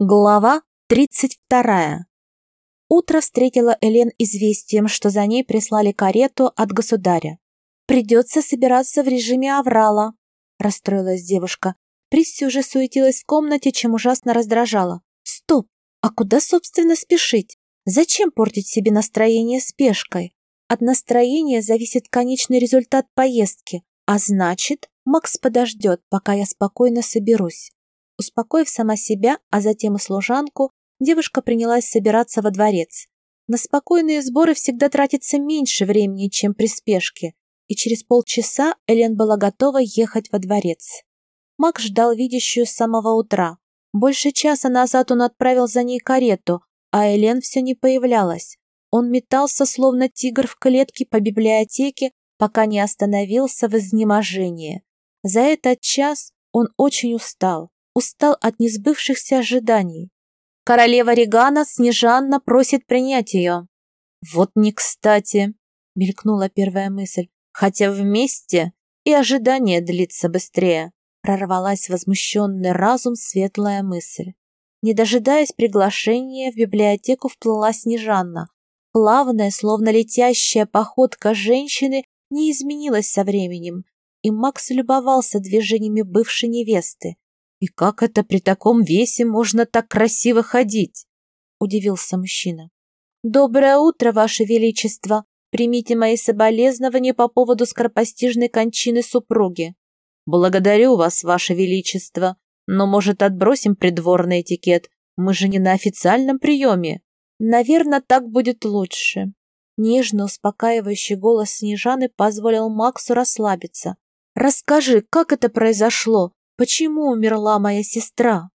Глава 32. Утро встретило Элен известием, что за ней прислали карету от государя. «Придется собираться в режиме аврала», – расстроилась девушка. Присси уже суетилась в комнате, чем ужасно раздражала. «Стоп! А куда, собственно, спешить? Зачем портить себе настроение спешкой? От настроения зависит конечный результат поездки, а значит, Макс подождет, пока я спокойно соберусь. Успокоив сама себя, а затем и служанку, девушка принялась собираться во дворец. На спокойные сборы всегда тратится меньше времени, чем при спешке, и через полчаса Элен была готова ехать во дворец. Мак ждал видящую с самого утра. Больше часа назад он отправил за ней карету, а Элен все не появлялась. Он метался, словно тигр в клетке по библиотеке, пока не остановился в изнеможении. За этот час он очень устал устал от несбывшихся ожиданий. Королева Регана Снежанна просит принять ее. Вот не кстати, мелькнула первая мысль, хотя вместе и ожидание длится быстрее. Прорвалась возмущенный разум светлая мысль. Не дожидаясь приглашения, в библиотеку вплыла Снежанна. Плавная, словно летящая походка женщины не изменилась со временем, и Макс любовался движениями бывшей невесты. «И как это при таком весе можно так красиво ходить?» – удивился мужчина. «Доброе утро, Ваше Величество! Примите мои соболезнования по поводу скоропостижной кончины супруги». «Благодарю вас, Ваше Величество, но, может, отбросим придворный этикет? Мы же не на официальном приеме». «Наверное, так будет лучше». Нежно успокаивающий голос Снежаны позволил Максу расслабиться. «Расскажи, как это произошло? Почему умерла моя сестра?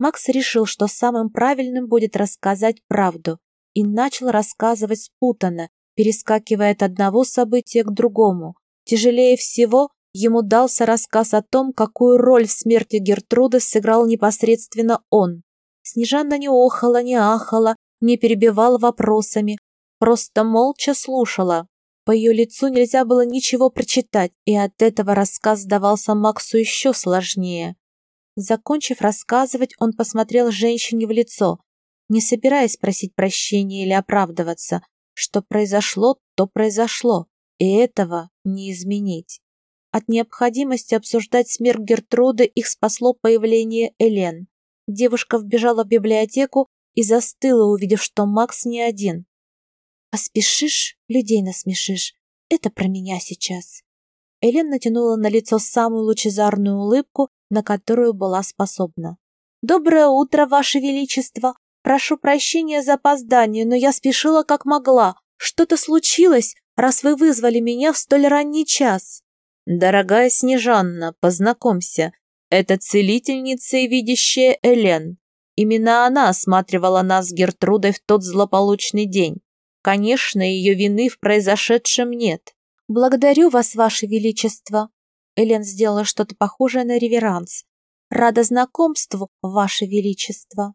Макс решил, что самым правильным будет рассказать правду, и начал рассказывать спутанно, перескакивая от одного события к другому. Тяжелее всего ему дался рассказ о том, какую роль в смерти Гертруды сыграл непосредственно он. Снежана не охала, не ахала, не перебивала вопросами, просто молча слушала, по ее лицу нельзя было ничего прочитать, и от этого рассказ давался Максу еще сложнее. Закончив рассказывать, он посмотрел женщине в лицо, не собираясь просить прощения или оправдываться. Что произошло, то произошло, и этого не изменить. От необходимости обсуждать смерть Гертруды их спасло появление Элен. Девушка вбежала в библиотеку и застыла, увидев, что Макс не один. Поспешишь, людей насмешишь. Это про меня сейчас. Элен натянула на лицо самую лучезарную улыбку, на которую была способна. «Доброе утро, Ваше Величество! Прошу прощения за опоздание, но я спешила как могла. Что-то случилось, раз вы вызвали меня в столь ранний час?» «Дорогая Снежанна, познакомься, это целительница и видящая Элен. Именно она осматривала нас с Гертрудой в тот злополучный день. Конечно, ее вины в произошедшем нет. Благодарю вас, ваше величество. Элен сделала что-то похожее на реверанс. Рада знакомству, ваше величество.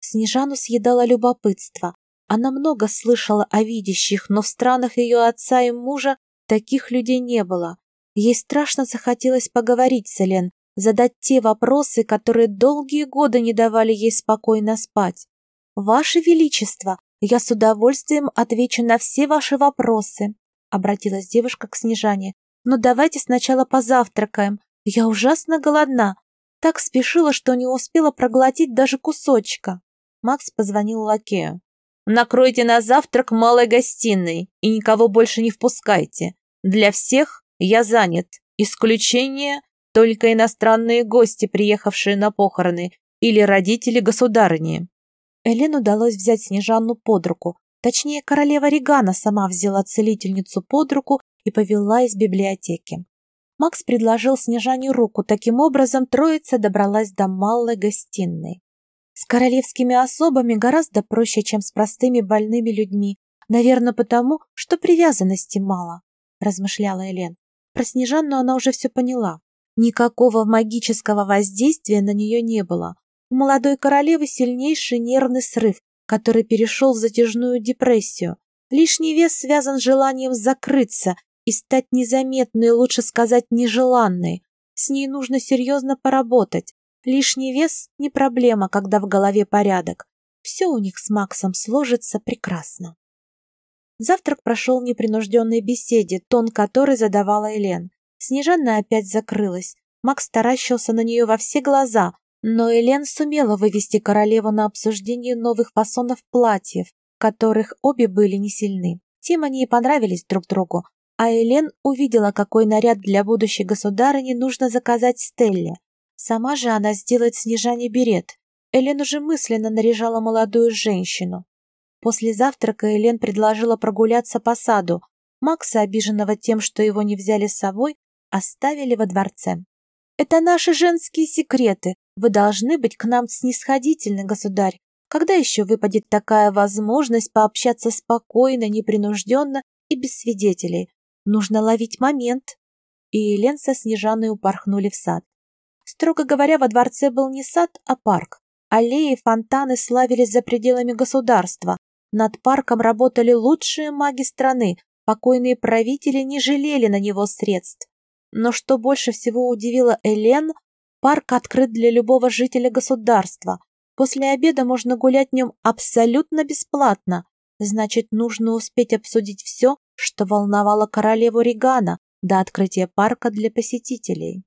Снежану съедало любопытство. Она много слышала о видящих, но в странах ее отца и мужа таких людей не было. Ей страшно захотелось поговорить с Элен, задать те вопросы, которые долгие годы не давали ей спокойно спать. «Ваше Величество, «Я с удовольствием отвечу на все ваши вопросы», — обратилась девушка к Снежане. «Но давайте сначала позавтракаем. Я ужасно голодна. Так спешила, что не успела проглотить даже кусочка». Макс позвонил лакею. «Накройте на завтрак малой гостиной и никого больше не впускайте. Для всех я занят. Исключение — только иностранные гости, приехавшие на похороны, или родители государыни». Элен удалось взять Снежанну под руку. Точнее, королева Регана сама взяла целительницу под руку и повела из библиотеки. Макс предложил Снежане руку, таким образом троица добралась до малой гостиной. С королевскими особами гораздо проще, чем с простыми больными людьми, наверное, потому, что привязанности мало, размышляла Элен. Про Снежанну она уже все поняла. Никакого магического воздействия на нее не было, у молодой королевы сильнейший нервный срыв, который перешел в затяжную депрессию. Лишний вес связан с желанием закрыться и стать незаметной, лучше сказать, нежеланной. С ней нужно серьезно поработать. Лишний вес не проблема, когда в голове порядок. Все у них с Максом сложится прекрасно. Завтрак прошел в непринужденной беседе, тон которой задавала Элен. Снежанна опять закрылась. Макс таращился на нее во все глаза, но Элен сумела вывести королеву на обсуждение новых фасонов платьев, которых обе были не сильны. Тем они и понравились друг другу, а Элен увидела, какой наряд для будущей государыни нужно заказать Стелле. Сама же она сделает Снежане берет. Элен уже мысленно наряжала молодую женщину. После завтрака Элен предложила прогуляться по саду. Макса, обиженного тем, что его не взяли с собой, оставили во дворце. «Это наши женские секреты. Вы должны быть к нам снисходительны, государь. Когда еще выпадет такая возможность пообщаться спокойно, непринужденно и без свидетелей? Нужно ловить момент». И Елен со Снежаной упорхнули в сад. Строго говоря, во дворце был не сад, а парк. Аллеи, фонтаны славились за пределами государства, над парком работали лучшие маги страны, покойные правители не жалели на него средств. Но что больше всего удивило Элен, парк открыт для любого жителя государства. После обеда можно гулять в нем абсолютно бесплатно. Значит, нужно успеть обсудить все, что волновало королеву Регана до открытия парка для посетителей.